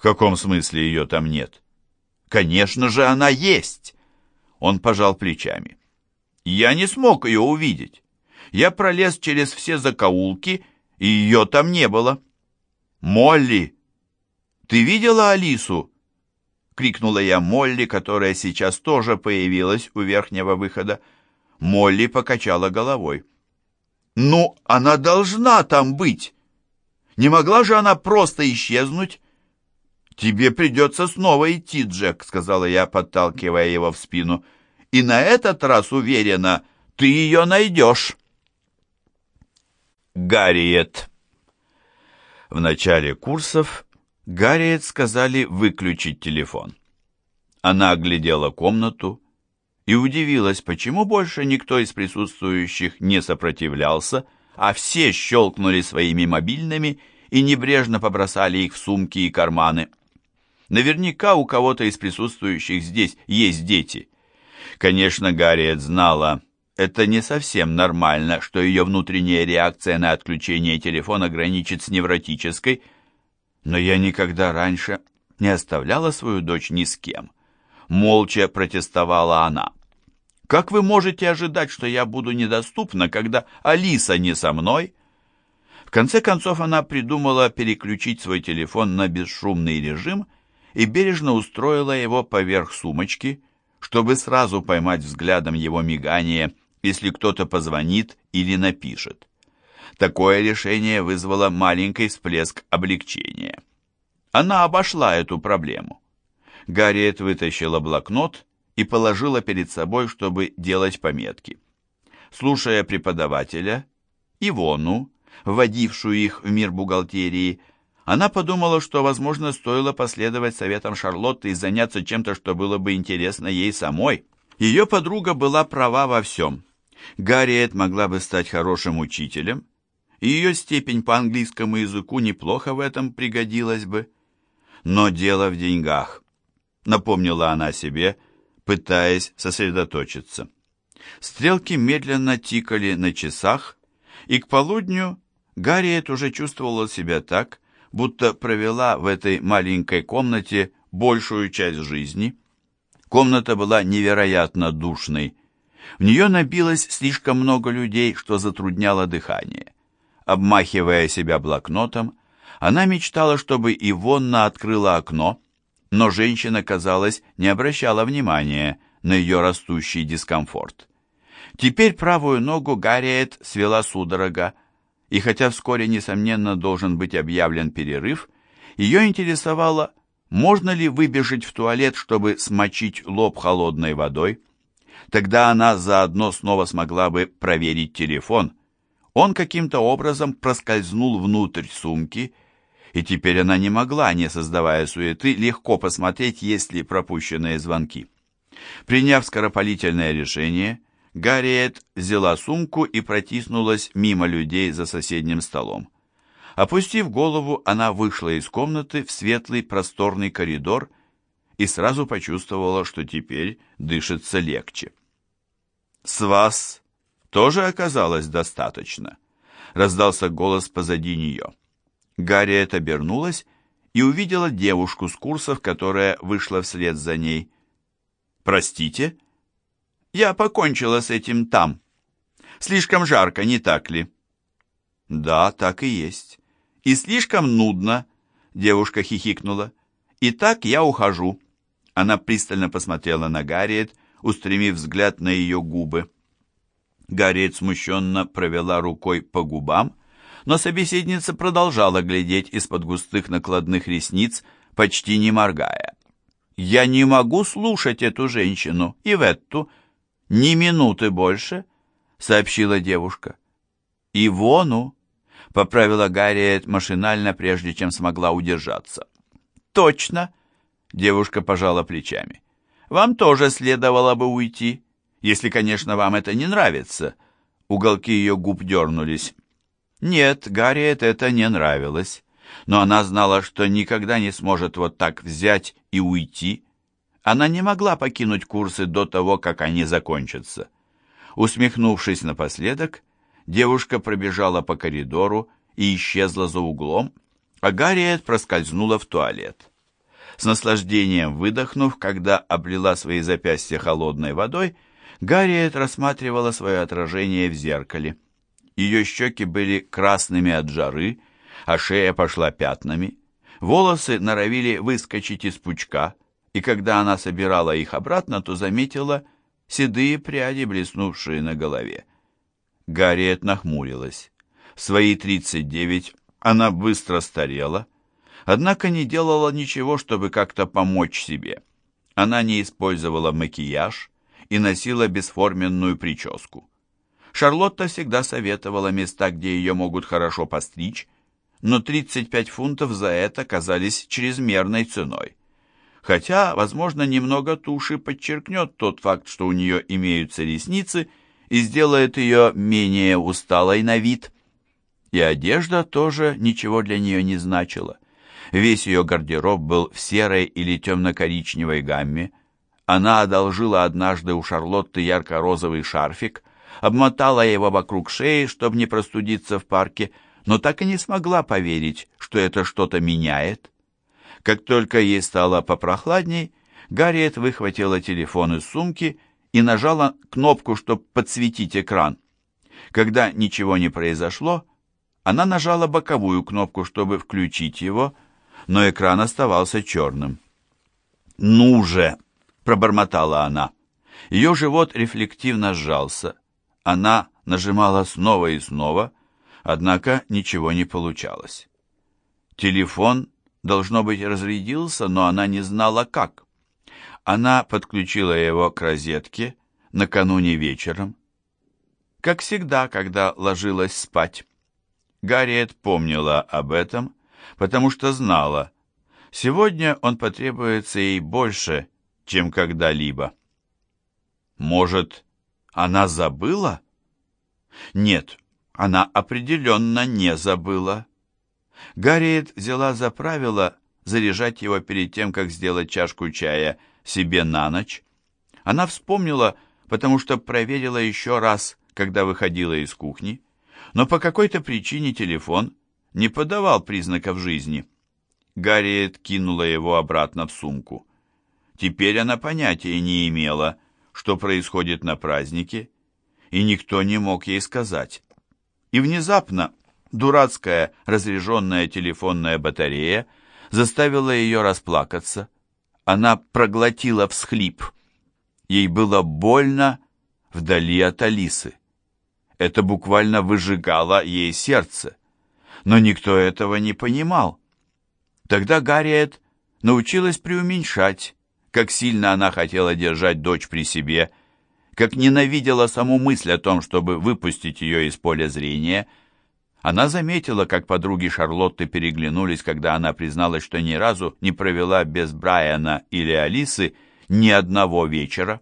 В каком смысле ее там нет? Конечно же, она есть. Он пожал плечами. Я не смог ее увидеть. Я пролез через все закоулки, и ее там не было. Молли, ты видела Алису? Крикнула я Молли, которая сейчас тоже появилась у верхнего выхода. Молли покачала головой. «Ну, она должна там быть! Не могла же она просто исчезнуть?» «Тебе придется снова идти, Джек», — сказала я, подталкивая его в спину. «И на этот раз, уверена, ты ее найдешь». Гарриет В начале курсов Гарриет сказали выключить телефон. Она оглядела комнату и удивилась, почему больше никто из присутствующих не сопротивлялся, а все щелкнули своими мобильными и небрежно побросали их в сумки и карманы. Наверняка у кого-то из присутствующих здесь есть дети. Конечно, Гарриет знала, это не совсем нормально, что ее внутренняя реакция на отключение телефона граничит с невротической, но я никогда раньше не оставляла свою дочь ни с кем. Молча протестовала она. «Как вы можете ожидать, что я буду недоступна, когда Алиса не со мной?» В конце концов она придумала переключить свой телефон на бесшумный режим – и бережно устроила его поверх сумочки, чтобы сразу поймать взглядом его мигание, если кто-то позвонит или напишет. Такое решение вызвало маленький всплеск облегчения. Она обошла эту проблему. Гарриет вытащила блокнот и положила перед собой, чтобы делать пометки. Слушая преподавателя, Ивону, вводившую их в мир бухгалтерии, она подумала, что, возможно, стоило последовать советам Шарлотты и заняться чем-то, что было бы интересно ей самой. Ее подруга была права во всем. Гарриет могла бы стать хорошим учителем, и ее степень по английскому языку неплохо в этом пригодилась бы. Но дело в деньгах, напомнила она себе, пытаясь сосредоточиться. Стрелки медленно тикали на часах, и к полудню Гарриет уже чувствовала себя так, будто провела в этой маленькой комнате большую часть жизни. Комната была невероятно душной. В нее набилось слишком много людей, что затрудняло дыхание. Обмахивая себя блокнотом, она мечтала, чтобы Ивонна открыла окно, но женщина, казалось, не обращала внимания на ее растущий дискомфорт. Теперь правую ногу Гарриет свела судорога, и хотя вскоре, несомненно, должен быть объявлен перерыв, ее интересовало, можно ли выбежать в туалет, чтобы смочить лоб холодной водой. Тогда она заодно снова смогла бы проверить телефон. Он каким-то образом проскользнул внутрь сумки, и теперь она не могла, не создавая суеты, легко посмотреть, есть ли пропущенные звонки. Приняв скоропалительное решение, Гарриет взяла сумку и протиснулась мимо людей за соседним столом. Опустив голову, она вышла из комнаты в светлый просторный коридор и сразу почувствовала, что теперь дышится легче. «С вас тоже оказалось достаточно», — раздался голос позади нее. Гарриет обернулась и увидела девушку с курсов, которая вышла вслед за ней. «Простите?» Я покончила с этим там. Слишком жарко, не так ли? Да, так и есть. И слишком нудно, девушка хихикнула. Итак, я ухожу. Она пристально посмотрела на Гарриет, устремив взгляд на ее губы. Гарриет смущенно провела рукой по губам, но собеседница продолжала глядеть из-под густых накладных ресниц, почти не моргая. «Я не могу слушать эту женщину, и в эту, «Ни минуты больше», — сообщила девушка. «Ивону», — поправила Гарриет машинально, прежде чем смогла удержаться. «Точно», — девушка пожала плечами. «Вам тоже следовало бы уйти, если, конечно, вам это не нравится». Уголки ее губ дернулись. Нет, Гарриет это не нравилось, но она знала, что никогда не сможет вот так взять и уйти, она не могла покинуть курсы до того, как они закончатся. Усмехнувшись напоследок, девушка пробежала по коридору и исчезла за углом, а Гарриет проскользнула в туалет. С наслаждением выдохнув, когда облила свои запястья холодной водой, Гарриет рассматривала свое отражение в зеркале. Ее щеки были красными от жары, а шея пошла пятнами. Волосы норовили выскочить из пучка, и когда она собирала их обратно, то заметила седые пряди, блеснувшие на голове. Гарриет нахмурилась. В свои тридцать девять она быстро старела, однако не делала ничего, чтобы как-то помочь себе. Она не использовала макияж и носила бесформенную прическу. Шарлотта всегда советовала места, где ее могут хорошо постричь, но 35 фунтов за это казались чрезмерной ценой. Хотя, возможно, немного туши подчеркнет тот факт, что у нее имеются ресницы, и сделает ее менее усталой на вид. И одежда тоже ничего для нее не значила. Весь ее гардероб был в серой или темно-коричневой гамме. Она одолжила однажды у Шарлотты ярко-розовый шарфик, обмотала его вокруг шеи, чтобы не простудиться в парке, но так и не смогла поверить, что это что-то меняет. Как только ей стало попрохладней, Гарриет выхватила телефон из сумки и нажала кнопку, чтобы подсветить экран. Когда ничего не произошло, она нажала боковую кнопку, чтобы включить его, но экран оставался черным. «Ну же!» — пробормотала она. Ее живот рефлективно сжался. Она нажимала снова и снова, однако ничего не получалось. Телефон, должно быть, разрядился, но она не знала как. Она подключила его к розетке накануне вечером. Как всегда, когда ложилась спать. Гарриет помнила об этом, потому что знала, сегодня он потребуется ей больше, чем когда-либо. Может, она забыла? Нет, она определенно не забыла. Гарриет взяла за правило заряжать его перед тем, как сделать чашку чая себе на ночь. Она вспомнила, потому что проверила еще раз, когда выходила из кухни, но по какой-то причине телефон не подавал признаков жизни. Гарриет кинула его обратно в сумку. Теперь она понятия не имела, что происходит на празднике, и никто не мог ей сказать. И внезапно дурацкая разряженная телефонная батарея заставила ее расплакаться. Она проглотила всхлип. Ей было больно вдали от Алисы. Это буквально выжигало ей сердце. Но никто этого не понимал. Тогда Гарриет научилась преуменьшать, как сильно она хотела держать дочь при себе, как ненавидела саму мысль о том, чтобы выпустить ее из поля зрения. Она заметила, как подруги Шарлотты переглянулись, когда она призналась, что ни разу не провела без Брайана или Алисы ни одного вечера.